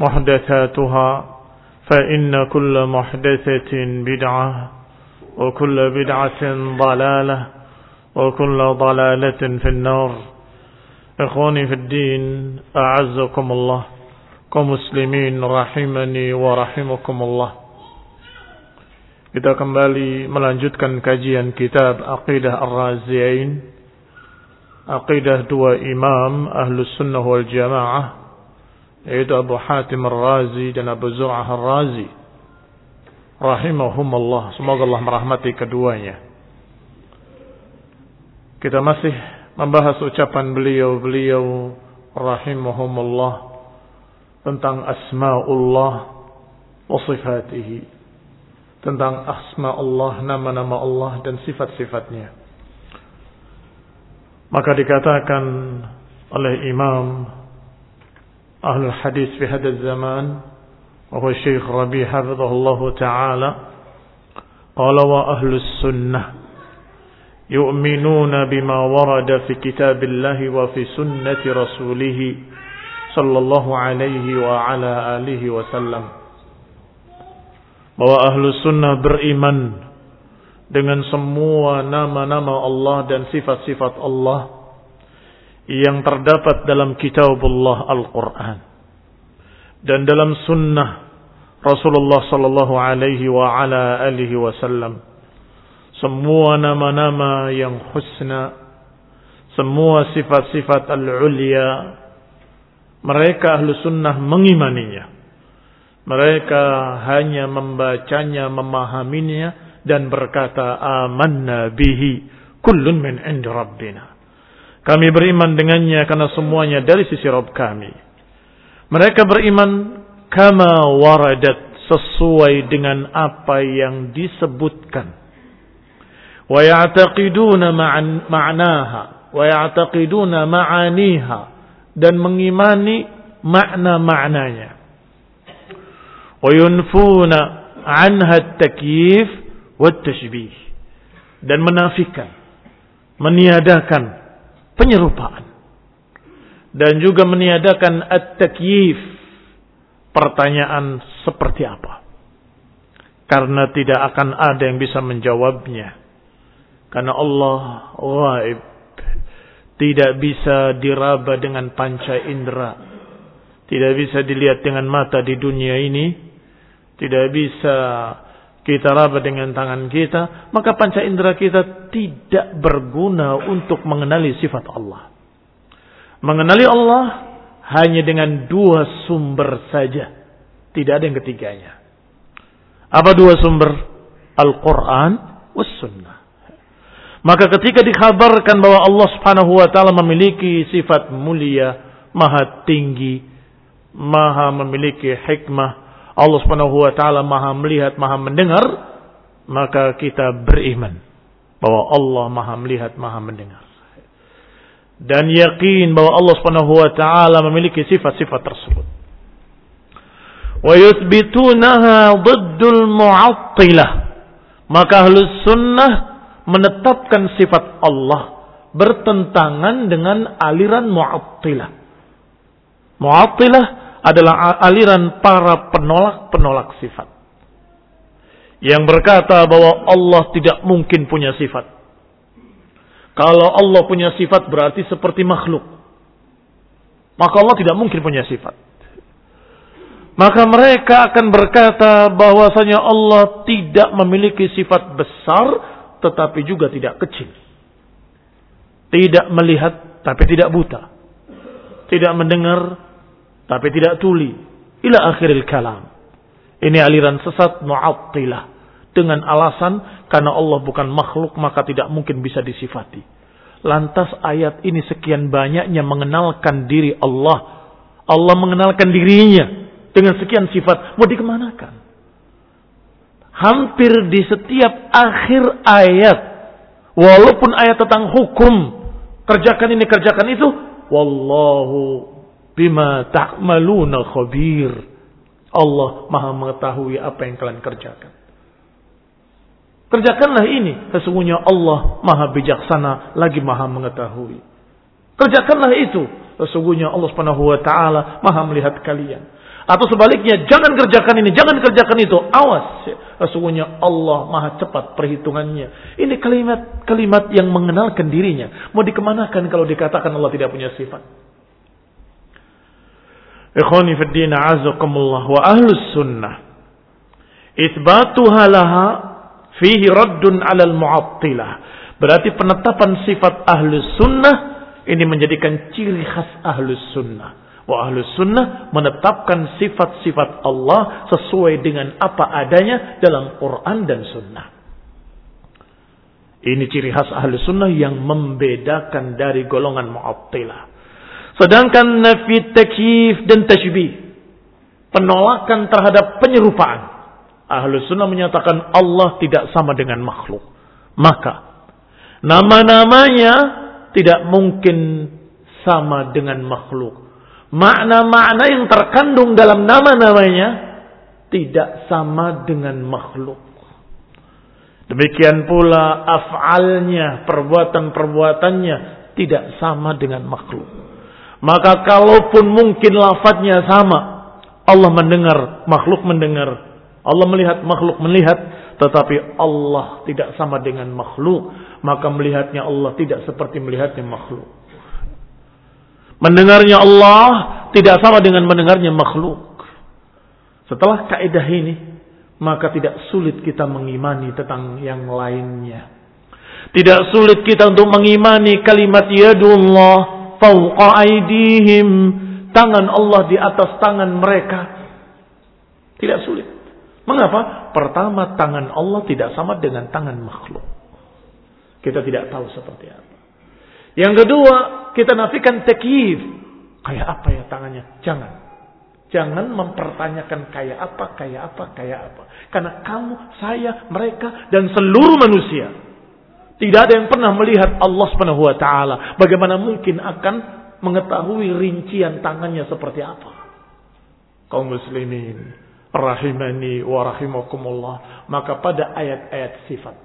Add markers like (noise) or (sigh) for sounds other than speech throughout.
محدثاتها فإن كل محدثة بدعة وكل بدعة ضلالة وكل ضلالة في النار. إخواني في الدين أعزكم الله كمسلمين رحمني ورحمكم الله. Kita kembali melanjutkan kajian kitab Aqidah Ar-Raziyain. Aqidah dua imam Ahlus Sunnah wal Jamaah. Yaitu Abu Hatim Ar-Razi dan Abu Zur'ah Ar-Razi. Rahimahumullah. Semoga Allah merahmati keduanya. Kita masih membahas ucapan beliau-beliau rahimahumullah tentang asmaullah wa sifatihi. Tentang asma Allah nama-nama Allah dan sifat-sifatnya. Maka dikatakan oleh Imam أهل الحديث في هذا الزمان وهو الشيخ ربيع حفظه الله تعالى قال وأهل السنة يؤمنون بما ورد في كتاب الله وفي سنة رسوله صلى الله عليه وعلى آله وسلم bahwa ahlu sunnah beriman dengan semua nama-nama Allah dan sifat-sifat Allah yang terdapat dalam kitabullah Al-Quran dan dalam sunnah Rasulullah sallallahu alaihi wa ala alihi wasallam. Semua nama-nama yang husna semua sifat-sifat al-ulya mereka ahlu sunnah mengimaninya. Mereka hanya membacanya memahaminya dan berkata amanna bihi kullun min indi rabbina kami beriman dengannya karena semuanya dari sisi Rabb kami. Mereka beriman kama waradat sesuai dengan apa yang disebutkan. Wa ya'taqiduna ma'naha wa ya'taqiduna ma'aniha dan mengimani makna-maknanya. Wa yunfuna anha at-takyif wat-tashbih dan menafikan meniadakan penyerupaan dan juga meniadakan at-takyif pertanyaan seperti apa karena tidak akan ada yang bisa menjawabnya Karena Allah gaib. Tidak bisa diraba dengan panca indera. Tidak bisa dilihat dengan mata di dunia ini. Tidak bisa kita raba dengan tangan kita. Maka panca indera kita tidak berguna untuk mengenali sifat Allah. Mengenali Allah hanya dengan dua sumber saja. Tidak ada yang ketiganya. Apa dua sumber? Al-Quran was sunnah. Maka ketika dikabarkan bahwa Allah Subhanahu wa taala memiliki sifat mulia, maha tinggi, maha memiliki hikmah, Allah Subhanahu wa taala maha melihat, maha mendengar, maka kita beriman bahwa Allah maha melihat, maha mendengar. Dan yakin bahwa Allah Subhanahu wa taala memiliki sifat-sifat tersebut. Wa yuthbitunaha dhiddul mu'attilah. Maka ahlus sunnah menetapkan sifat Allah bertentangan dengan aliran Mu'attilah. Mu'attilah adalah aliran para penolak-penolak sifat. Yang berkata bahwa Allah tidak mungkin punya sifat. Kalau Allah punya sifat berarti seperti makhluk. Maka Allah tidak mungkin punya sifat. Maka mereka akan berkata bahwasanya Allah tidak memiliki sifat besar tetapi juga tidak kecil. Tidak melihat tapi tidak buta. Tidak mendengar tapi tidak tuli. Ila akhiril kalam. Ini aliran sesat mu'attilah. Dengan alasan karena Allah bukan makhluk maka tidak mungkin bisa disifati. Lantas ayat ini sekian banyaknya mengenalkan diri Allah. Allah mengenalkan dirinya dengan sekian sifat. Mau dikemanakan? hampir di setiap akhir ayat. Walaupun ayat tentang hukum, kerjakan ini, kerjakan itu, wallahu bima ta'maluna khabir. Allah Maha mengetahui apa yang kalian kerjakan. Kerjakanlah ini, sesungguhnya Allah Maha bijaksana lagi Maha mengetahui. Kerjakanlah itu, sesungguhnya Allah Subhanahu wa taala Maha melihat kalian. Atau sebaliknya, jangan kerjakan ini, jangan kerjakan itu. Awas, sesungguhnya Allah maha cepat perhitungannya. Ini kalimat-kalimat yang mengenalkan dirinya. Mau dikemanakan kalau dikatakan Allah tidak punya sifat? Ikhwani fi azakumullah wa ahlus sunnah. Ithbatuha laha fihi raddun alal mu'attilah. Berarti penetapan sifat ahlus sunnah ini menjadikan ciri khas ahlus sunnah Wa ahlu sunnah menetapkan sifat-sifat Allah sesuai dengan apa adanya dalam Quran dan sunnah. Ini ciri khas ahlu sunnah yang membedakan dari golongan mu'attilah. Sedangkan nafi takif dan tashbih. Penolakan terhadap penyerupaan. Ahlu sunnah menyatakan Allah tidak sama dengan makhluk. Maka nama-namanya tidak mungkin sama dengan makhluk makna-makna yang terkandung dalam nama-namanya tidak sama dengan makhluk. Demikian pula af'alnya, perbuatan-perbuatannya tidak sama dengan makhluk. Maka kalaupun mungkin lafadznya sama, Allah mendengar, makhluk mendengar. Allah melihat, makhluk melihat. Tetapi Allah tidak sama dengan makhluk. Maka melihatnya Allah tidak seperti melihatnya makhluk. Mendengarnya Allah tidak sama dengan mendengarnya makhluk. Setelah kaidah ini, maka tidak sulit kita mengimani tentang yang lainnya. Tidak sulit kita untuk mengimani kalimat yadullah fauqa aidihim. Tangan Allah di atas tangan mereka. Tidak sulit. Mengapa? Pertama, tangan Allah tidak sama dengan tangan makhluk. Kita tidak tahu seperti apa. Yang kedua, kita nafikan tekyif. Kayak apa ya tangannya? Jangan. Jangan mempertanyakan kayak apa, kayak apa, kayak apa. Karena kamu, saya, mereka, dan seluruh manusia. Tidak ada yang pernah melihat Allah subhanahu wa ta'ala. Bagaimana mungkin akan mengetahui rincian tangannya seperti apa. Kaum muslimin. Rahimani wa rahimakumullah. Maka pada ayat-ayat sifat.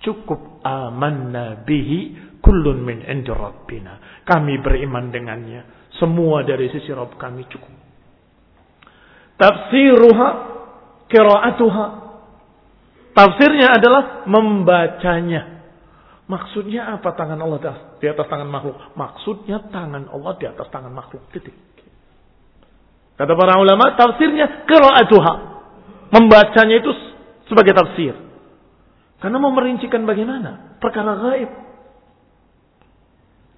Cukup amanna bihi Kullun min indi rabbina. Kami beriman dengannya. Semua dari sisi Rabb kami cukup. Tafsiruha kiraatuha. Tafsirnya adalah membacanya. Maksudnya apa tangan Allah di atas tangan makhluk? Maksudnya tangan Allah di atas tangan makhluk. Titik. Kata para ulama, tafsirnya qira'atuha. Membacanya itu sebagai tafsir. Karena mau merincikan bagaimana? Perkara gaib.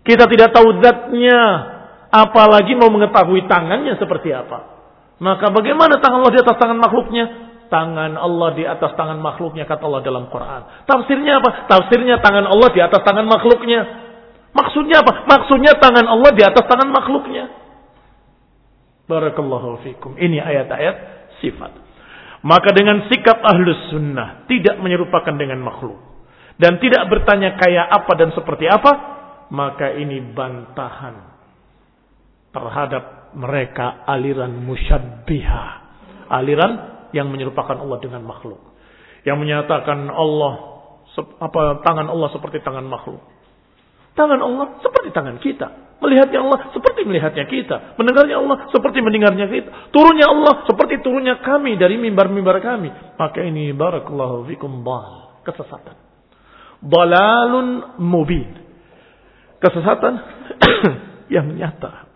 Kita tidak tahu zatnya. Apalagi mau mengetahui tangannya seperti apa. Maka bagaimana tangan Allah di atas tangan makhluknya? Tangan Allah di atas tangan makhluknya kata Allah dalam Quran. Tafsirnya apa? Tafsirnya tangan Allah di atas tangan makhluknya. Maksudnya apa? Maksudnya tangan Allah di atas tangan makhluknya. Barakallahu fikum. Ini ayat-ayat sifat. Maka dengan sikap ahlus sunnah tidak menyerupakan dengan makhluk. Dan tidak bertanya kayak apa dan seperti apa. Maka ini bantahan terhadap mereka aliran musyabbiha. Aliran yang menyerupakan Allah dengan makhluk. Yang menyatakan Allah apa tangan Allah seperti tangan makhluk. Tangan Allah seperti tangan kita. Melihatnya Allah seperti melihatnya kita. Mendengarnya Allah seperti mendengarnya kita. Turunnya Allah seperti turunnya kami dari mimbar-mimbar kami. Maka ini barakallahu fikum bal. Kesesatan. Dalalun mubin. Kesesatan (coughs) yang nyata.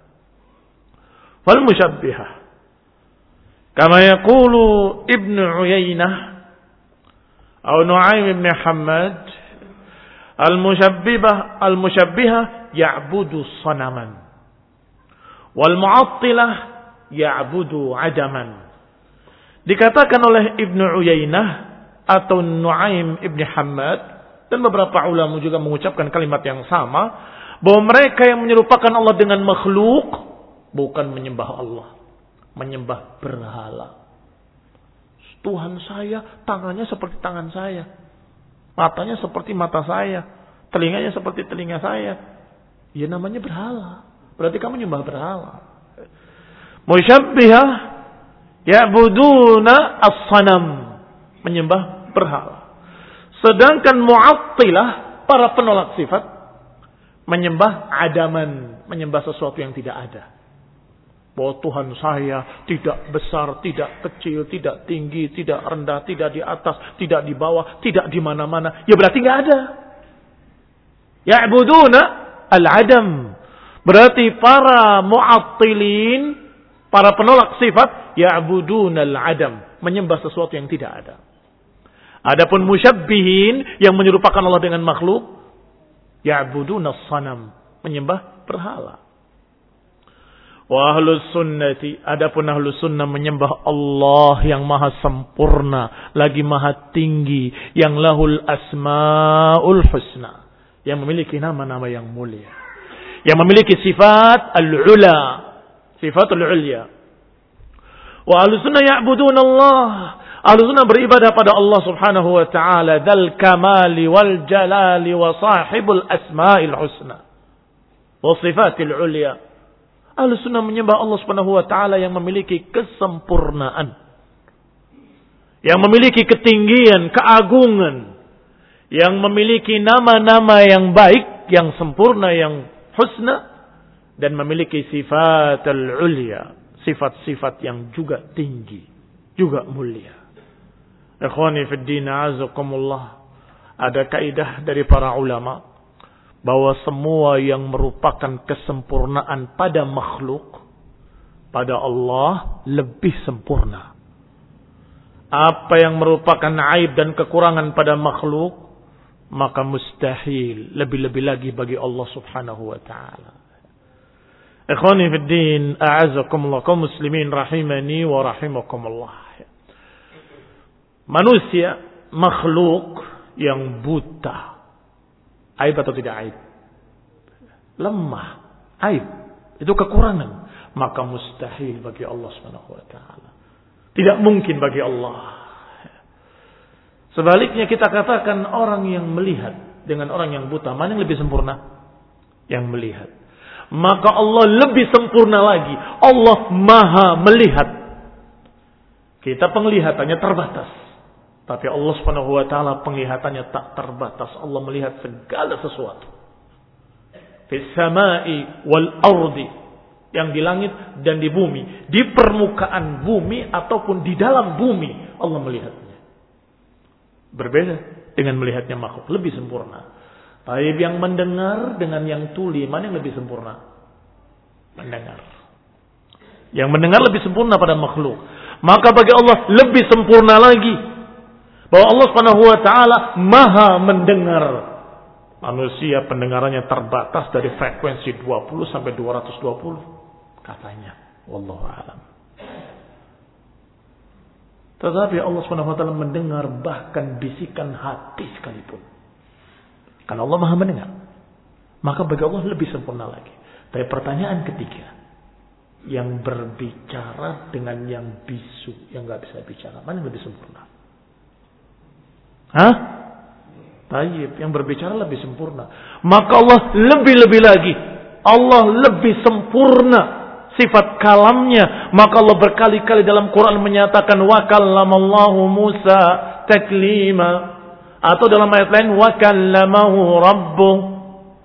Kama yaqulu Ibnu Uyainah atau Nuaim bin Hamad al-musyabbibah al-musyabbihah ya'budu sanaman wal mu'attilah ya'budu adaman. Dikatakan oleh Ibnu Uyainah atau Nuaim Ibnu Hamad dan beberapa ulama juga mengucapkan kalimat yang sama bahwa mereka yang menyerupakan Allah dengan makhluk bukan menyembah Allah. Menyembah berhala. Tuhan saya tangannya seperti tangan saya. Matanya seperti mata saya. Telinganya seperti telinga saya. Ya namanya berhala. Berarti kamu menyembah berhala. Musyabbihah ya'buduna as-sanam. Menyembah berhala. Sedangkan mu'attilah para penolak sifat menyembah adaman, menyembah sesuatu yang tidak ada bahwa Tuhan saya tidak besar, tidak kecil, tidak tinggi, tidak rendah, tidak di atas, tidak di bawah, tidak di mana-mana. Ya berarti nggak ada. Ya'buduna al-adam. Berarti para mu'attilin, para penolak sifat, ya'buduna al-adam. Menyembah sesuatu yang tidak ada. Adapun musyabbihin yang menyerupakan Allah dengan makhluk, ya'buduna sanam. Menyembah berhala. Wa ahlus sunnati, adapun ahlus sunnah menyembah Allah yang maha sempurna, lagi maha tinggi, yang lahul asmaul husna, yang memiliki nama-nama yang mulia, yang memiliki sifat al-ula, sifat al-ulya. Wa ahlus sunnah ya'budun Allah, ahlus sunnah beribadah pada Allah subhanahu wa ta'ala, dal kamali wal jalali wa sahibul asma'il husna, wa sifatil ulya. Ahlu sunnah menyembah Allah subhanahu wa ta'ala yang memiliki kesempurnaan. Yang memiliki ketinggian, keagungan. Yang memiliki nama-nama yang baik, yang sempurna, yang husna. Dan memiliki sifat al-ulya. Sifat-sifat yang juga tinggi. Juga mulia. Ikhwani fi din azakumullah. Ada kaidah dari para ulama bahwa semua yang merupakan kesempurnaan pada makhluk pada Allah lebih sempurna. Apa yang merupakan aib dan kekurangan pada makhluk maka mustahil lebih-lebih lagi bagi Allah Subhanahu wa taala. Ikhwani fi din, a'azzakumullah kaum muslimin rahimani wa rahimakumullah. Manusia makhluk yang buta Aib atau tidak aib? Lemah. Aib. Itu kekurangan. Maka mustahil bagi Allah taala. Tidak mungkin bagi Allah. Sebaliknya kita katakan orang yang melihat dengan orang yang buta, mana yang lebih sempurna? Yang melihat. Maka Allah lebih sempurna lagi. Allah maha melihat. Kita penglihatannya terbatas. Tapi Allah Subhanahu wa taala penglihatannya tak terbatas. Allah melihat segala sesuatu. Fis samai wal ardi yang di langit dan di bumi, di permukaan bumi ataupun di dalam bumi Allah melihatnya. Berbeda dengan melihatnya makhluk, lebih sempurna. Taib yang mendengar dengan yang tuli, mana yang lebih sempurna? Mendengar. Yang mendengar lebih sempurna pada makhluk. Maka bagi Allah lebih sempurna lagi. Bahwa Allah subhanahu wa ta'ala maha mendengar. Manusia pendengarannya terbatas dari frekuensi 20 sampai 220. Katanya. Wallahu alam. Tetapi Allah SWT mendengar bahkan bisikan hati sekalipun. Karena Allah maha mendengar. Maka bagi Allah lebih sempurna lagi. Tapi pertanyaan ketiga. Yang berbicara dengan yang bisu. Yang nggak bisa bicara. Mana yang lebih sempurna? Hah? Tayyib. Yang berbicara lebih sempurna. Maka Allah lebih-lebih lagi. Allah lebih sempurna sifat kalamnya. Maka Allah berkali-kali dalam Quran menyatakan wa kallamallahu Musa taklima. Atau dalam ayat lain wa kallamahu rabbuh.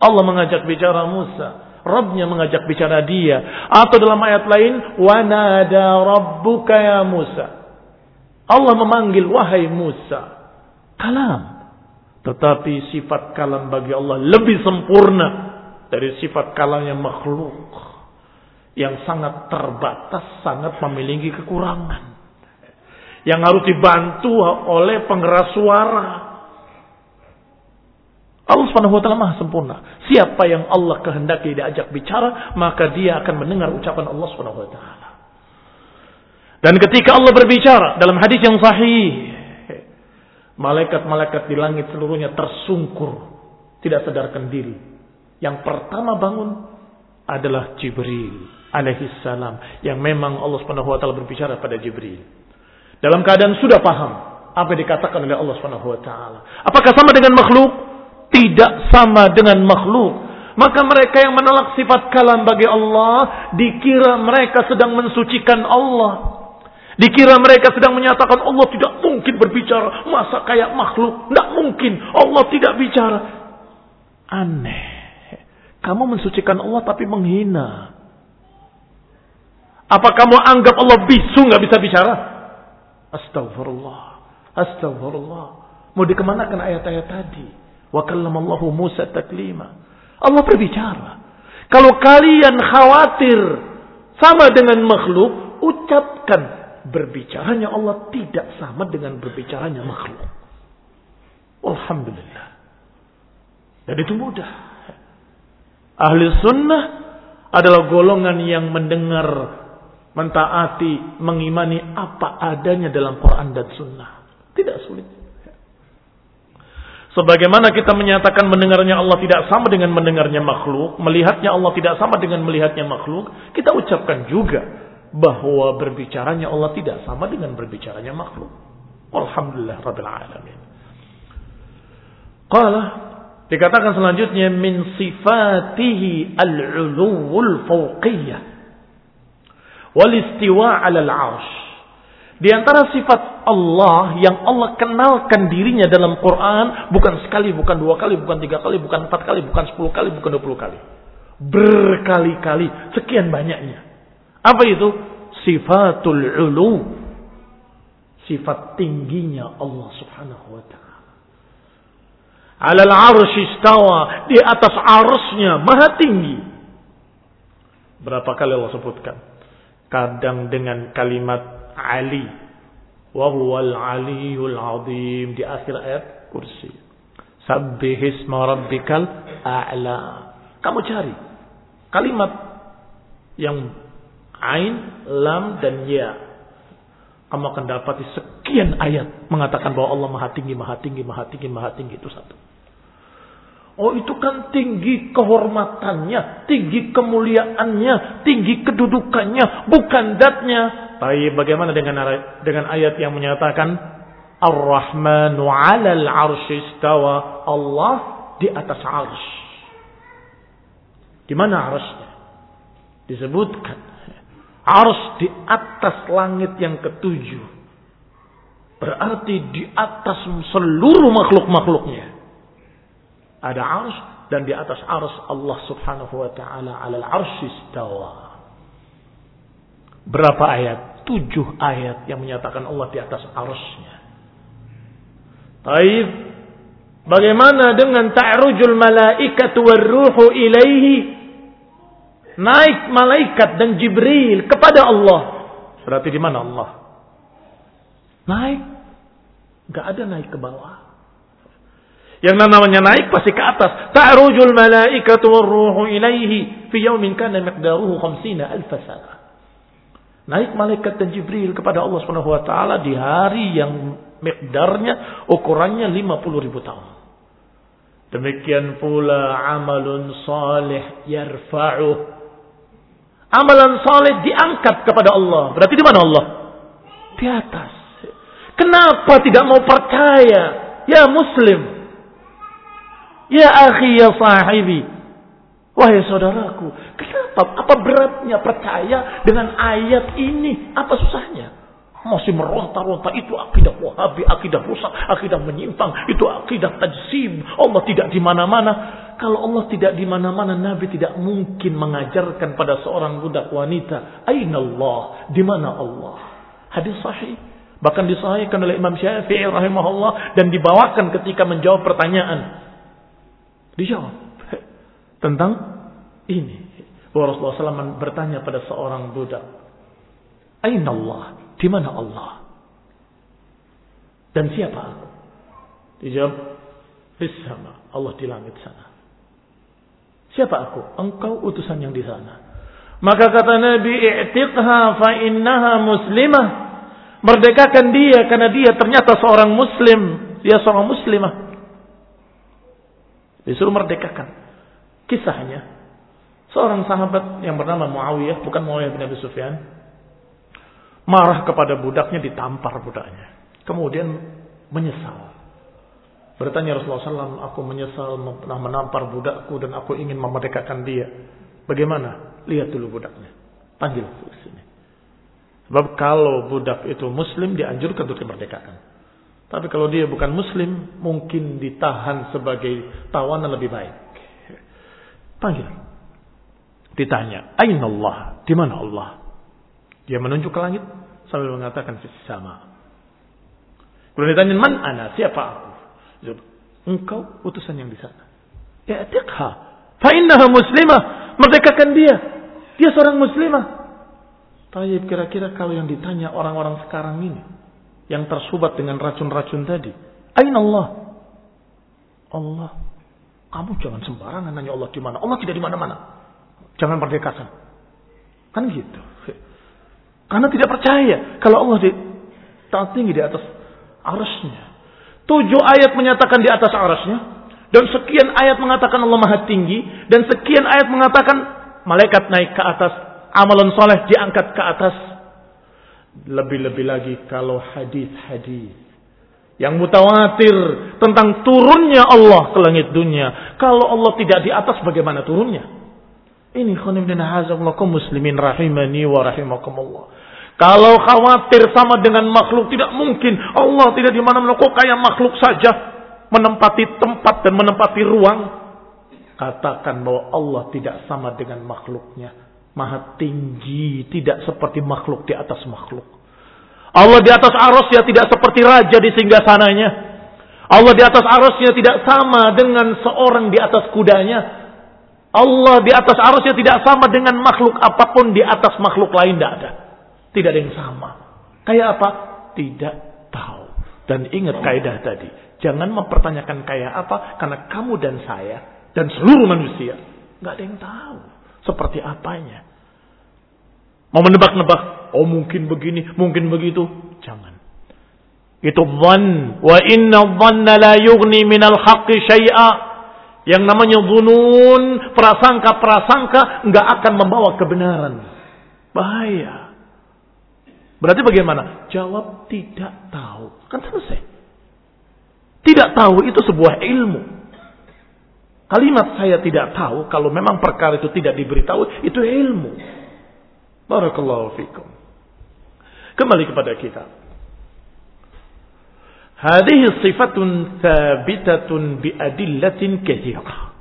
Allah mengajak bicara Musa. Rabbnya mengajak bicara dia. Atau dalam ayat lain wa nada rabbuka ya Musa. Allah memanggil wahai Musa. Kalam. Tetapi sifat kalam bagi Allah lebih sempurna dari sifat kalamnya makhluk yang sangat terbatas, sangat memiliki kekurangan. Yang harus dibantu oleh pengeras suara. Allah Subhanahu wa taala Maha sempurna. Siapa yang Allah kehendaki diajak bicara, maka dia akan mendengar ucapan Allah Subhanahu wa taala. Dan ketika Allah berbicara dalam hadis yang sahih, malaikat-malaikat di langit seluruhnya tersungkur, tidak sadarkan diri. Yang pertama bangun adalah Jibril alaihi salam yang memang Allah Subhanahu wa taala berbicara pada Jibril. Dalam keadaan sudah paham apa yang dikatakan oleh Allah Subhanahu wa taala. Apakah sama dengan makhluk? Tidak sama dengan makhluk. Maka mereka yang menolak sifat kalam bagi Allah dikira mereka sedang mensucikan Allah. Dikira mereka sedang menyatakan Allah tidak mungkin berbicara. Masa kayak makhluk? Tidak mungkin. Allah tidak bicara. Aneh. Kamu mensucikan Allah tapi menghina. Apa kamu anggap Allah bisu nggak bisa bicara? Astagfirullah. Astagfirullah. Mau dikemanakan ayat-ayat tadi? Wa kallamallahu Musa taklima. Allah berbicara. Kalau kalian khawatir sama dengan makhluk, ucapkan berbicaranya Allah tidak sama dengan berbicaranya makhluk. Alhamdulillah. Dan itu mudah. Ahli sunnah adalah golongan yang mendengar mentaati, mengimani apa adanya dalam Quran dan Sunnah. Tidak sulit. Sebagaimana kita menyatakan mendengarnya Allah tidak sama dengan mendengarnya makhluk, melihatnya Allah tidak sama dengan melihatnya makhluk, kita ucapkan juga bahwa berbicaranya Allah tidak sama dengan berbicaranya makhluk. Alhamdulillah Rabbil Alamin. Qala dikatakan selanjutnya min sifatihi al-uluwul fawqiyah walistiwa alal arsh. Di antara sifat Allah yang Allah kenalkan dirinya dalam Quran bukan sekali, bukan dua kali, bukan tiga kali, bukan empat kali, bukan sepuluh kali, bukan dua puluh kali. Berkali-kali, sekian banyaknya. Apa itu? Sifatul ulu. Sifat tingginya Allah subhanahu wa ta'ala. Alal arsh istawa. Di atas arusnya maha tinggi. Berapa kali Allah sebutkan? kadang dengan kalimat Ali wa huwal aliyul azim di akhir ayat kursi sabbihisma rabbikal a'la kamu cari kalimat yang ain lam dan ya kamu akan dapati sekian ayat mengatakan bahwa Allah maha tinggi maha tinggi maha tinggi maha tinggi itu satu Oh itu kan tinggi kehormatannya, tinggi kemuliaannya, tinggi kedudukannya, bukan datnya. Tapi bagaimana dengan dengan ayat yang menyatakan Ar-Rahmanu 'alal 'arsy istawa. Allah di atas 'arsy. Di mana 'arsy? Disebutkan 'arsy di atas langit yang ketujuh. Berarti di atas seluruh makhluk-makhluknya. Ada arsh dan di atas arsh Allah subhanahu wa ta'ala alal arsh istawa. Berapa ayat? Tujuh ayat yang menyatakan Allah di atas arshnya. Taib. Bagaimana dengan ta'rujul malaikatu warruhu ilaihi? Naik malaikat dan Jibril kepada Allah. Berarti di mana Allah? Naik. Gak ada naik ke bawah. Yang namanya naik pasti ke atas. Ta'rujul malaikatu warruhu ilaihi fi yaumin kana miqdaruhu 50 alf sana. Naik malaikat dan Jibril kepada Allah Subhanahu wa taala di hari yang miqdarnya ukurannya 50 ribu tahun. Demikian pula amalun salih yarfa'u. Amalan saleh diangkat kepada Allah. Berarti di mana Allah? Di atas. Kenapa tidak mau percaya? Ya muslim. Ya akhi ya sahibi. Wahai saudaraku, kenapa? Apa beratnya percaya dengan ayat ini? Apa susahnya? Masih meronta-ronta itu akidah wahabi, akidah rusak, akidah menyimpang, itu akidah tajsim. Allah tidak di mana-mana. Kalau Allah tidak di mana-mana, Nabi tidak mungkin mengajarkan pada seorang budak wanita, Aina Allah, di mana Allah? Hadis sahih. Bahkan disahihkan oleh Imam Syafi'i rahimahullah dan dibawakan ketika menjawab pertanyaan Dijawab (laughs) tentang ini. Bahwa Rasulullah SAW bertanya pada seorang budak. Aina Allah? Di mana Allah? Dan siapa? Dijawab, di sama. Allah di langit sana. Siapa aku? Engkau utusan yang di sana. Maka kata Nabi, i'tiqha fa innaha muslimah. Merdekakan dia karena dia ternyata seorang muslim. Dia seorang muslimah. Disuruh merdekakan. Kisahnya, seorang sahabat yang bernama Muawiyah, bukan Muawiyah bin Abi Sufyan, marah kepada budaknya, ditampar budaknya. Kemudian menyesal. Bertanya Rasulullah SAW, aku menyesal pernah menampar budakku dan aku ingin memerdekakan dia. Bagaimana? Lihat dulu budaknya. Panggil ke sini. Sebab kalau budak itu muslim dianjurkan untuk dimerdekakan. Tapi kalau dia bukan muslim, mungkin ditahan sebagai tawanan lebih baik. Panggil. Ditanya, Aina Allah? Di mana Allah? Dia menunjuk ke langit sambil mengatakan sama. Kemudian ditanya, Man ana? Siapa aku? Engkau utusan yang di sana. Ya, tiqha. Fa innaha muslimah. Merdekakan dia. Dia seorang muslimah. Tapi kira-kira kalau yang ditanya orang-orang sekarang ini yang tersubat dengan racun-racun tadi. Aina Allah? Allah. Kamu jangan sembarangan nanya Allah di mana. Allah tidak di mana-mana. Jangan merdekakan. Kan gitu. Karena tidak percaya kalau Allah di tak tinggi di atas arasnya. Tujuh ayat menyatakan di atas arasnya. Dan sekian ayat mengatakan Allah maha tinggi. Dan sekian ayat mengatakan malaikat naik ke atas. Amalan soleh diangkat ke atas lebih-lebih lagi kalau hadis-hadis yang mutawatir tentang turunnya Allah ke langit dunia. Kalau Allah tidak di atas bagaimana turunnya? Ini khunim dan hazamullakum muslimin rahimani wa rahimakumullah. Kalau khawatir sama dengan makhluk tidak mungkin. Allah tidak di mana-mana kok kayak makhluk saja menempati tempat dan menempati ruang. Katakan bahwa Allah tidak sama dengan makhluknya maha tinggi, tidak seperti makhluk di atas makhluk. Allah di atas arusnya tidak seperti raja di singgah sananya. Allah di atas arusnya tidak sama dengan seorang di atas kudanya. Allah di atas arusnya tidak sama dengan makhluk apa pun di atas makhluk lain tidak ada. Tidak ada yang sama. Kayak apa? Tidak tahu. Dan ingat kaidah tadi. Jangan mempertanyakan kayak apa. Karena kamu dan saya. Dan seluruh manusia. Nggak ada yang tahu. Seperti apanya. Mau menebak-nebak. Oh mungkin begini, mungkin begitu. Jangan. Itu dhan. Wa inna dhanna la yughni minal haqqi syai'a. Yang namanya zunun, prasangka-prasangka nggak akan membawa kebenaran. Bahaya. Berarti bagaimana? Jawab tidak tahu. Kan selesai. Tidak tahu itu sebuah ilmu. Kalimat saya tidak tahu, kalau memang perkara itu tidak diberitahu, itu ilmu. Barakallahu fikum. Kembali kepada kita. Hadhihi sifatun thabitatun biadillatin kathirah.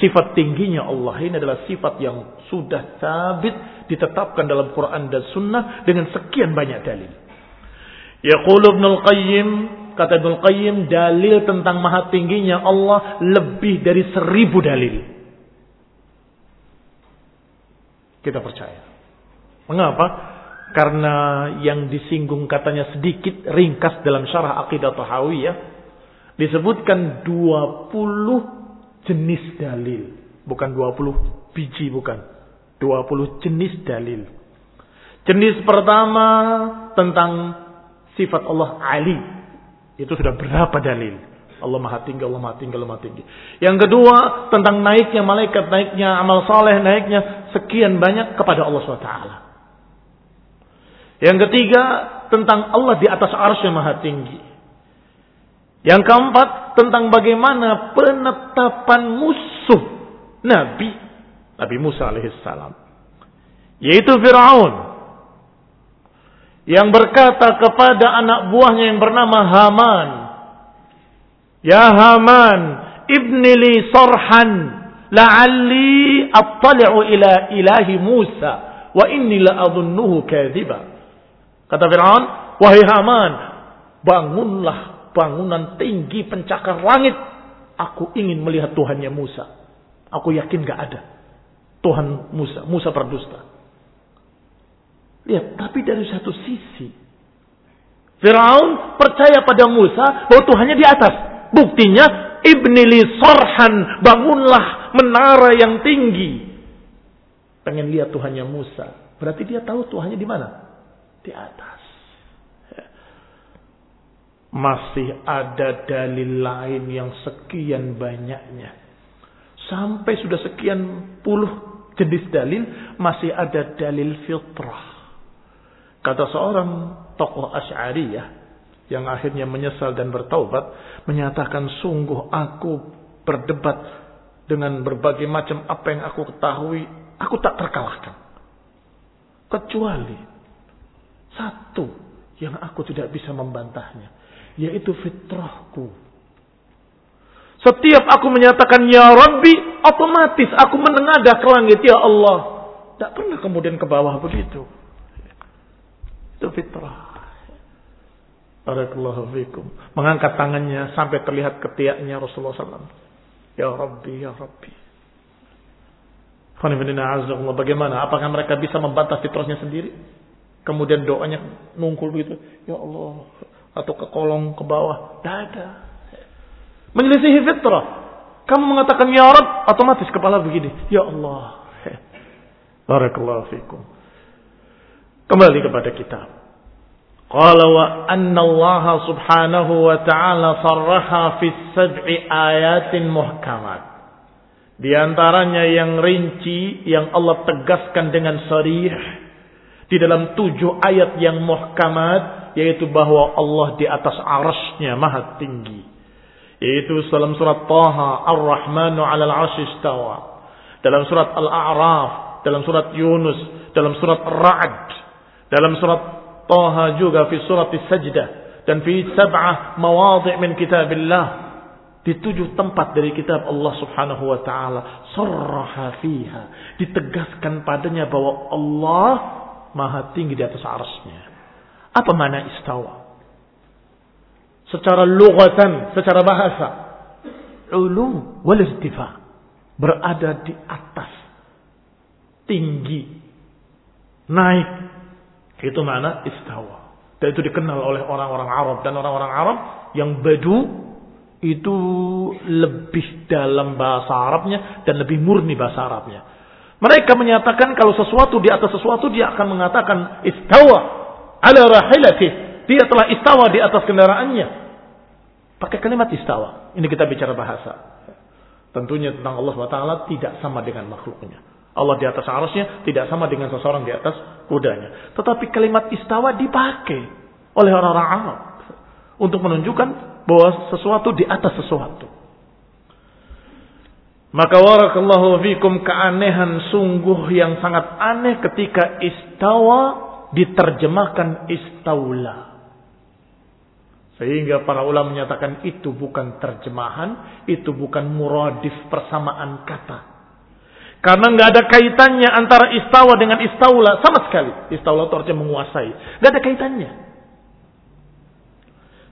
Sifat tingginya Allah ini adalah sifat yang sudah sabit ditetapkan dalam Quran dan Sunnah dengan sekian banyak dalil. Yaqul Ibn Al-Qayyim kata Ibnu Qayyim, dalil tentang maha tingginya Allah lebih dari seribu dalil. Kita percaya. Mengapa? Karena yang disinggung katanya sedikit ringkas dalam syarah akidah tahawiyah. Disebutkan 20 jenis dalil. Bukan 20 biji, bukan. 20 jenis dalil. Jenis pertama tentang sifat Allah Ali. Itu sudah berapa dalil? Allah maha tinggi, Allah maha tinggi, Allah maha tinggi. Yang kedua, tentang naiknya malaikat, naiknya amal saleh, naiknya sekian banyak kepada Allah SWT. Yang ketiga, tentang Allah di atas arsy maha tinggi. Yang keempat, tentang bagaimana penetapan musuh Nabi, Nabi Musa alaihissalam. Yaitu Fir'aun. Yang berkata kepada anak buahnya yang bernama Haman. Ya Haman, ibni li sarhan la'alli attali'u ila ilahi Musa wa inni la'adhunnuhu kadhiba. Kata Fir'aun, wahai Haman, bangunlah bangunan tinggi pencakar langit. Aku ingin melihat Tuhannya Musa. Aku yakin gak ada. Tuhan Musa, Musa berdusta. Lihat, tapi dari satu sisi. Fir'aun percaya pada Musa bahwa Tuhannya di atas. Buktinya, Ibni li sorhan, bangunlah menara yang tinggi. Pengen lihat Tuhannya Musa. Berarti dia tahu Tuhannya di mana? Di atas. Masih ada dalil lain yang sekian banyaknya. Sampai sudah sekian puluh jenis dalil, masih ada dalil fitrah. Kata seorang tokoh Asy'ariyah yang akhirnya menyesal dan bertaubat, menyatakan sungguh aku berdebat dengan berbagai macam apa yang aku ketahui, aku tak terkalahkan. Kecuali satu yang aku tidak bisa membantahnya, yaitu fitrahku. Setiap aku menyatakan ya Rabbi, otomatis aku menengadah ke langit ya Allah. Tak pernah kemudian ke bawah begitu. Itu fitrah. Barakallahu fikum. Mengangkat tangannya sampai terlihat ketiaknya Rasulullah SAW. Ya Rabbi, Ya Rabbi. Bagaimana? Apakah mereka bisa membantah fitrahnya sendiri? Kemudian doanya nungkul begitu. Ya Allah. Atau ke kolong, ke bawah. Tidak ada. Menyelisihi fitrah. Kamu mengatakan Ya Rabb, otomatis kepala begini. Ya Allah. Barakallahu fikum. Kembali kepada kita. Qala wa anna Allah subhanahu wa ta'ala sarraha fi sab'i ayatin muhkamat. Di antaranya yang rinci yang Allah tegaskan dengan sarih di dalam tujuh ayat yang muhkamat yaitu bahwa Allah di atas arasnya maha tinggi. Yaitu dalam surat Taha Ar-Rahmanu 'alal 'arsy istawa. Dalam surat Al-A'raf, dalam surat Yunus, dalam surat Ra'd, dalam surat Taha juga fi surat Sajdah dan fi sab'ah mawadhi' min kitabillah di tujuh tempat dari kitab Allah Subhanahu wa taala sarraha fiha ditegaskan padanya bahwa Allah maha tinggi di atas arsy-Nya. Apa makna istawa? Secara lugatan, secara bahasa, ulu wal irtifa berada di atas tinggi naik itu mana istawa. Dan itu dikenal oleh orang-orang Arab dan orang-orang Arab yang badu itu lebih dalam bahasa Arabnya dan lebih murni bahasa Arabnya. Mereka menyatakan kalau sesuatu di atas sesuatu dia akan mengatakan istawa ala rahilatih. Dia telah istawa di atas kendaraannya. Pakai kalimat istawa. Ini kita bicara bahasa. Tentunya tentang Allah SWT tidak sama dengan makhluknya. Allah di atas arusnya tidak sama dengan seseorang di atas kudanya. Tetapi kalimat istawa dipakai oleh orang-orang Arab untuk menunjukkan bahwa sesuatu di atas sesuatu. Maka warakallahu fikum keanehan sungguh yang sangat aneh ketika istawa diterjemahkan istaula. Sehingga para ulama menyatakan itu bukan terjemahan, itu bukan muradif persamaan kata. Karena nggak ada kaitannya antara istawa dengan istaula sama sekali. Istaula itu artinya menguasai. Nggak ada kaitannya.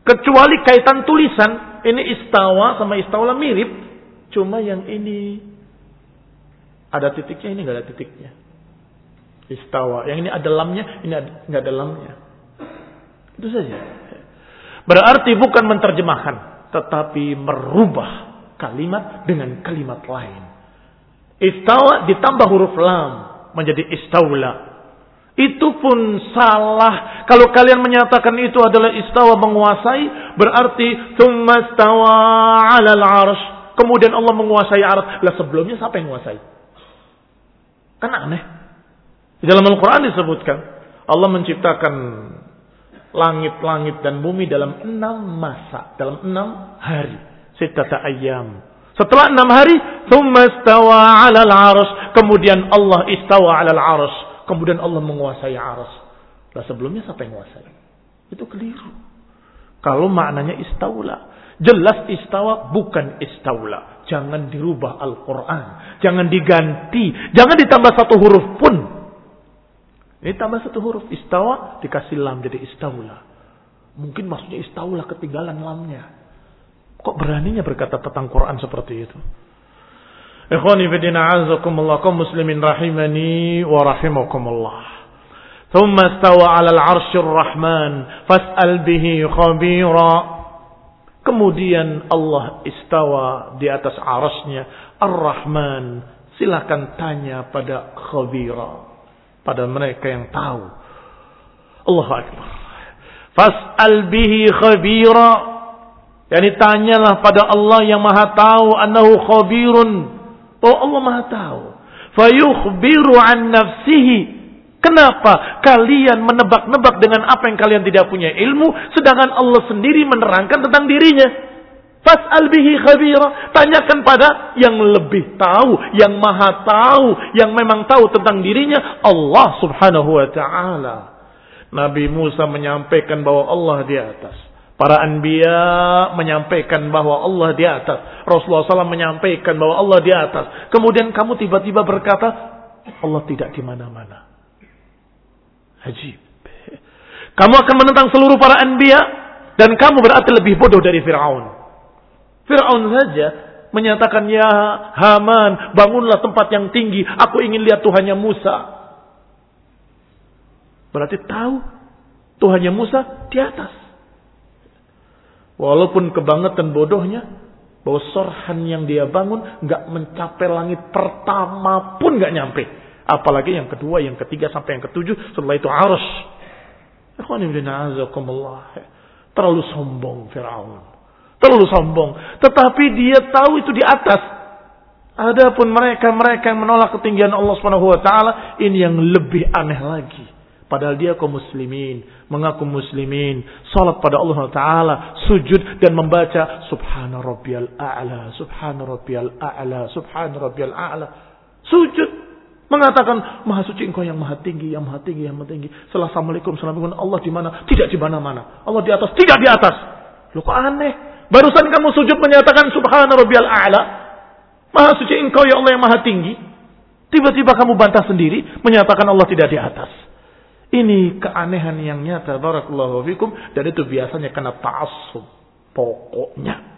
Kecuali kaitan tulisan, ini istawa sama istawa mirip, cuma yang ini ada titiknya, ini nggak ada titiknya. Istawa, yang ini ada lamnya, ini nggak ada lamnya. Itu saja. Berarti bukan menerjemahkan, tetapi merubah kalimat dengan kalimat lain. Istawa ditambah huruf lam menjadi istaula. Itu pun salah. Kalau kalian menyatakan itu adalah istawa menguasai, berarti tsumma stawa 'alal 'arsy. Kemudian Allah menguasai arsy. Lah sebelumnya siapa yang menguasai? Kan aneh. Di dalam Al-Qur'an disebutkan Allah menciptakan langit-langit dan bumi dalam enam masa, dalam enam hari. Sittata ayam. Setelah enam hari, tsumma stawa 'alal 'arsy. Kemudian Allah istawa 'alal 'arsy kemudian Allah menguasai aras. Lah sebelumnya siapa yang menguasai? Itu keliru. Kalau maknanya istaula. Jelas istawa bukan istaula. Jangan dirubah Al-Quran. Jangan diganti. Jangan ditambah satu huruf pun. Ini tambah satu huruf. Istawa dikasih lam jadi istaula. Mungkin maksudnya istaula ketinggalan lamnya. Kok beraninya berkata tentang Quran seperti itu? Ikhwani fidina azakumullah kaum muslimin rahimani wa rahimakumullah. Thumma istawa 'ala al-'arsyir rahman fas'al bihi khabira. Kemudian Allah istawa di atas arasnya Ar-Rahman. Silakan tanya pada khabira. Pada mereka yang tahu. Allah Akbar. Fas'al bihi khabira. Yani tanyalah pada Allah yang maha tahu. Annahu khabirun Oh Allah Maha tahu. Fayukhbiru an nafsihi. Kenapa kalian menebak-nebak dengan apa yang kalian tidak punya ilmu sedangkan Allah sendiri menerangkan tentang dirinya? Fas'al bihi khabira. Tanyakan pada yang lebih tahu, yang maha tahu, yang memang tahu tentang dirinya Allah subhanahu wa ta'ala. Nabi Musa menyampaikan bahwa Allah di atas. Para anbiya menyampaikan bahwa Allah di atas. Rasulullah SAW menyampaikan bahwa Allah di atas. Kemudian kamu tiba-tiba berkata, Allah tidak di mana-mana. Hajib. Kamu akan menentang seluruh para anbiya dan kamu berarti lebih bodoh dari Fir'aun. Fir'aun saja menyatakan, Ya Haman, bangunlah tempat yang tinggi. Aku ingin lihat Tuhannya Musa. Berarti tahu Tuhannya Musa di atas. Walaupun kebangetan bodohnya, bahwa sorhan yang dia bangun nggak mencapai langit pertama pun nggak nyampe. Apalagi yang kedua, yang ketiga sampai yang ketujuh, setelah itu arus. Terlalu sombong Fir'aun. Terlalu sombong. Tetapi dia tahu itu di atas. Adapun mereka-mereka yang menolak ketinggian Allah Subhanahu wa taala, ini yang lebih aneh lagi. Padahal dia kaum muslimin, mengaku muslimin, salat pada Allah Ta'ala, sujud dan membaca Subhana Rabbiyal A'la, Subhana Rabbiyal A'la, Subhana Rabbiyal A'la. Sujud. Mengatakan, Maha suci engkau yang maha tinggi, yang maha tinggi, yang maha tinggi. Assalamualaikum, Assalamualaikum. Allah di mana? Tidak di mana-mana. Allah di atas, tidak di atas. Lu kok aneh? Barusan kamu sujud menyatakan Subhana Rabbiyal A'la. Maha suci engkau ya Allah yang maha tinggi. Tiba-tiba kamu bantah sendiri, menyatakan Allah tidak di atas. Ini keanehan yang nyata barakallahu fikum dan itu biasanya kena ta'assub pokoknya.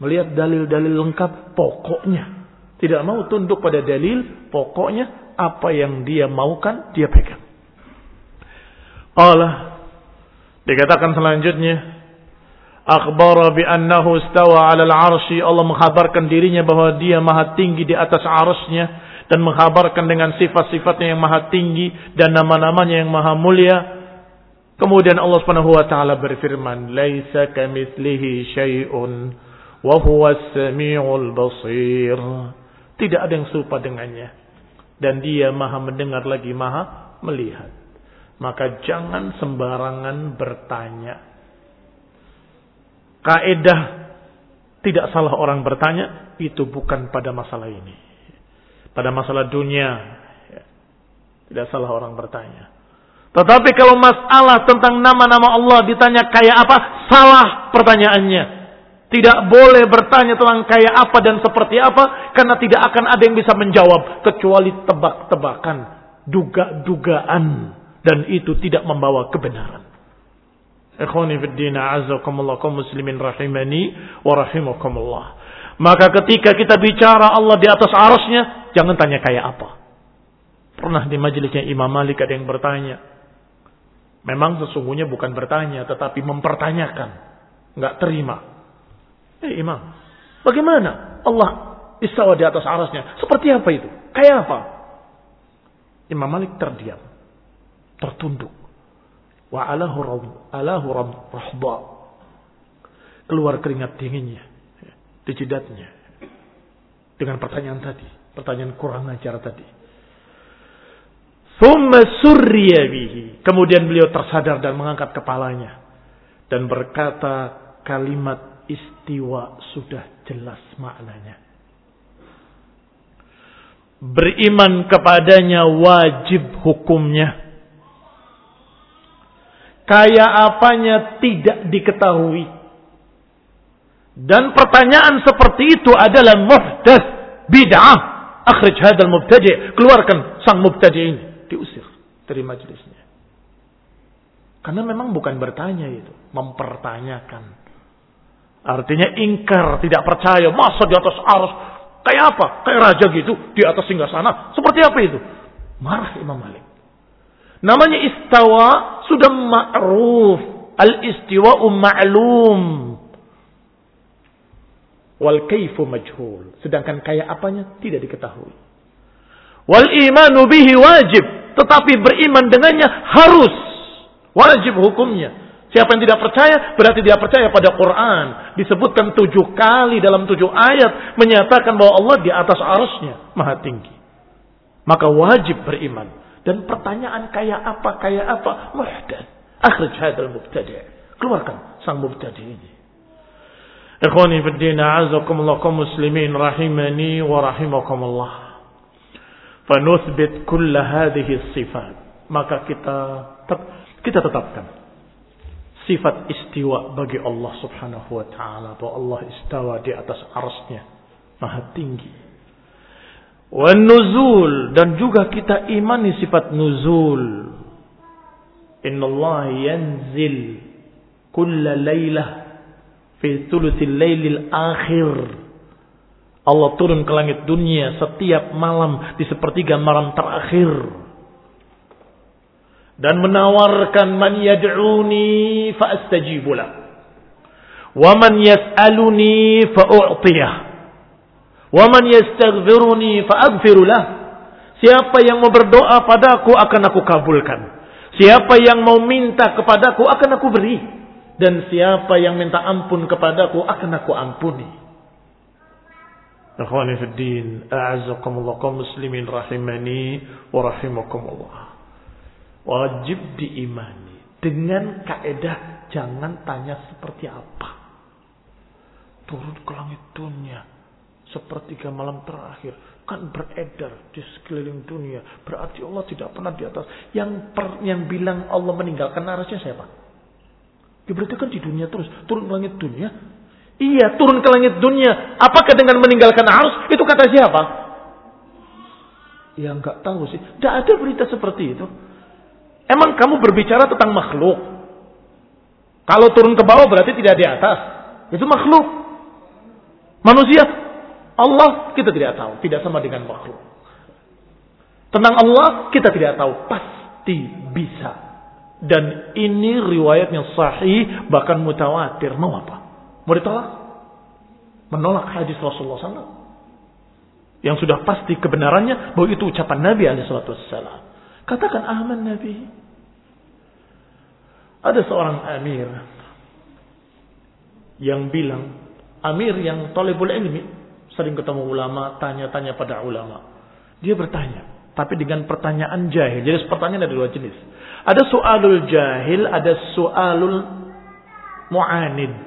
Melihat dalil-dalil lengkap pokoknya. Tidak mau tunduk pada dalil pokoknya apa yang dia maukan dia pegang. Allah dikatakan selanjutnya akhbara bi annahu istawa 'ala al-'arsy Allah mengkhabarkan dirinya bahwa dia maha tinggi di atas arasnya dan menghabarkan dengan sifat-sifatnya yang maha tinggi dan nama-namanya yang maha mulia. Kemudian Allah Subhanahu wa taala berfirman, "Laisa kamitslihi syai'un wa huwas samiul basir." Tidak ada yang serupa dengannya dan dia maha mendengar lagi maha melihat. Maka jangan sembarangan bertanya. Kaedah tidak salah orang bertanya itu bukan pada masalah ini pada masalah dunia. Ya. Tidak salah orang bertanya. Tetapi kalau masalah tentang nama-nama Allah ditanya kayak apa, salah pertanyaannya. Tidak boleh bertanya tentang kayak apa dan seperti apa, karena tidak akan ada yang bisa menjawab kecuali tebak-tebakan, duga-dugaan, dan itu tidak membawa kebenaran. Muslimin rahimani wa rahimakumullah. Maka ketika kita bicara Allah di atas arasnya, jangan tanya kayak apa. Pernah di majelisnya Imam Malik ada yang bertanya. Memang sesungguhnya bukan bertanya, tetapi mempertanyakan. Nggak terima. Eh Imam, bagaimana Allah istawa di atas arasnya? Seperti apa itu? Kayak apa? Imam Malik terdiam. Tertunduk. Wa alahu alahu rahba. Keluar keringat dinginnya di jidatnya. Dengan pertanyaan tadi, pertanyaan kurang ajar tadi. Thumma surriya bihi. Kemudian beliau tersadar dan mengangkat kepalanya dan berkata kalimat istiwa sudah jelas maknanya. Beriman kepadanya wajib hukumnya Kayak apanya tidak diketahui. Dan pertanyaan seperti itu adalah muhdas bid'ah. Akhrij hadal mubtadi' keluarkan sang mubtadi' ini, diusir dari majelisnya. Karena memang bukan bertanya itu, mempertanyakan. Artinya ingkar, tidak percaya, masa di atas arus kayak apa? Kayak raja gitu di atas singgah sana. Seperti apa itu? Marah Imam Malik. Namanya istawa sudah ma'ruf. Al-istiwa'u ma'lum. Wal kaifu majhul. Sedangkan kaya apanya tidak diketahui. Wal imanu bihi wajib. Tetapi beriman dengannya harus. Wajib hukumnya. Siapa yang tidak percaya berarti dia percaya pada Quran. Disebutkan tujuh kali dalam tujuh ayat menyatakan bahwa Allah di atas arusnya maha tinggi. Maka wajib beriman. Dan pertanyaan kayak apa, kayak apa, muhdad. Akhrij hadal mubtadi' Keluarkan sang mubtadi' ini. Ikhwani fi din a'azakumullah muslimin rahimani wa rahimakumullah. Fanuthbit kull hadhihi sifat. Maka kita kita tetapkan sifat istiwa bagi Allah Subhanahu wa taala bahwa Allah istawa di atas arsnya maha tinggi Wan nuzul dan juga kita imani sifat nuzul. Inna Allah yanzil kulla laylah fi thuluthil laylil akhir. Allah turun ke langit dunia setiap malam di sepertiga malam terakhir. Dan menawarkan man yad'uni fa astajibu Wa man yas'aluni fa u'tiyah. Wa man yastaghfiruni fa'aghfiru lah. Siapa yang mau berdoa padaku akan aku kabulkan. Siapa yang mau minta kepadaku akan aku beri. Dan siapa yang minta ampun kepadaku akan aku ampuni. Akhwani fi din, a'azzakumullah kaum muslimin rahimani wa rahimakumullah. Wajib diimani dengan kaedah jangan tanya seperti apa. Turun ke langit dunia, sepertiga malam terakhir kan beredar di sekeliling dunia. Berarti Allah tidak pernah di atas. Yang per, yang bilang Allah meninggalkan arasnya siapa? Ya berarti kan di dunia terus. Turun ke langit dunia. Iya, turun ke langit dunia. Apakah dengan meninggalkan arus? Itu kata siapa? Ya nggak tahu sih. Tidak ada berita seperti itu. Emang kamu berbicara tentang makhluk? Kalau turun ke bawah berarti tidak di atas. Itu makhluk. Manusia Allah kita tidak tahu, tidak sama dengan makhluk. Tentang Allah kita tidak tahu, pasti bisa. Dan ini riwayat yang sahih bahkan mutawatir. Mau apa? Mau ditolak? Menolak hadis Rasulullah SAW. Yang sudah pasti kebenarannya bahwa itu ucapan Nabi SAW. Katakan aman Nabi. Ada seorang amir yang bilang, amir yang tolebul ilmi, sering ketemu ulama, tanya-tanya pada ulama. Dia bertanya, tapi dengan pertanyaan jahil. Jadi pertanyaan ada dua jenis. Ada soalul jahil, ada soalul mu'anid.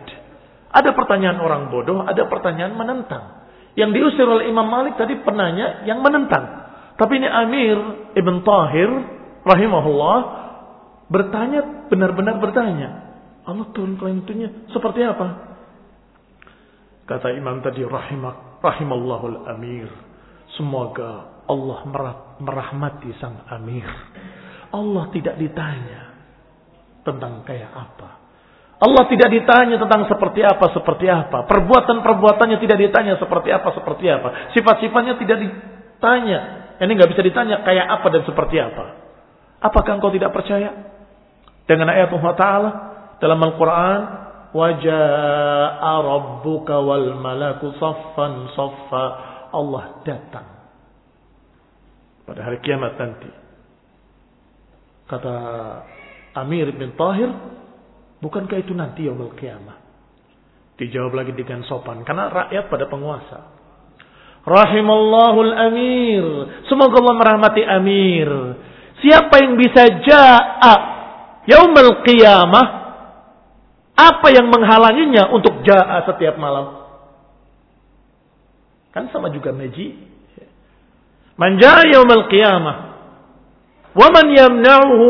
Ada pertanyaan orang bodoh, ada pertanyaan menentang. Yang diusir oleh Imam Malik tadi penanya yang menentang. Tapi ini Amir Ibn Tahir rahimahullah bertanya, benar-benar bertanya. Allah turun ke langit seperti apa? Kata Imam tadi rahimah Rahimallahul amir. Semoga Allah merahmati sang amir. Allah tidak ditanya tentang kayak apa. Allah tidak ditanya tentang seperti apa, seperti apa. Perbuatan-perbuatannya tidak ditanya seperti apa, seperti apa. Sifat-sifatnya tidak ditanya. Ini nggak bisa ditanya kayak apa dan seperti apa. Apakah engkau tidak percaya dengan ayat Allah Taala dalam Al-Quran? Waja'a rabbuka wal malaku saffan saffa. Allah datang pada hari kiamat nanti. Kata Amir bin Tahir, Bukankah itu nanti yaumul kiamah? Dijawab lagi dengan sopan. Karena rakyat pada penguasa. Rahimallahul amir. Semoga Allah merahmati amir. Siapa yang bisa ja'a yaumul qiyamah? Apa yang menghalanginya untuk ja'a setiap malam? Kan sama juga meji. Man ja'a yaumul qiyamah. Wa man yamna'uhu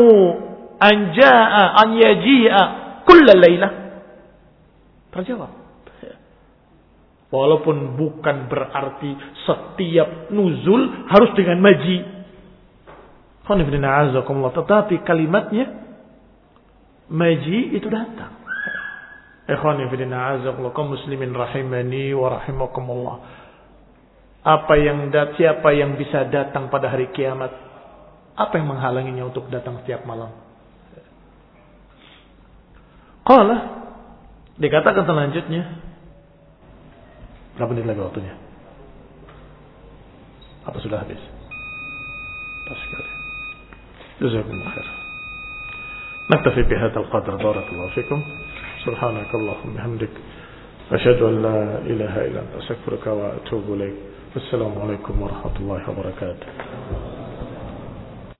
an ja'a an yaji'a kulla laylah. Terjawab. Walaupun bukan berarti setiap nuzul harus dengan maji. Tetapi kalimatnya maji itu datang. kaum muslimin rahimani wa rahimakumullah. Apa yang dat siapa yang bisa datang pada hari kiamat? Apa yang menghalanginya untuk datang setiap malam? Qala dikatakan selanjutnya berapa menit lagi waktunya? Apa sudah habis? Pas sekali. Jazakumullah khair. نكتفي بهذا القدر بارك الله فيكم سبحانك اللهم وبحمدك أشهد أن لا إله إلا أنت أستغفرك وأتوب إليك السلام عليكم ورحمة الله وبركاته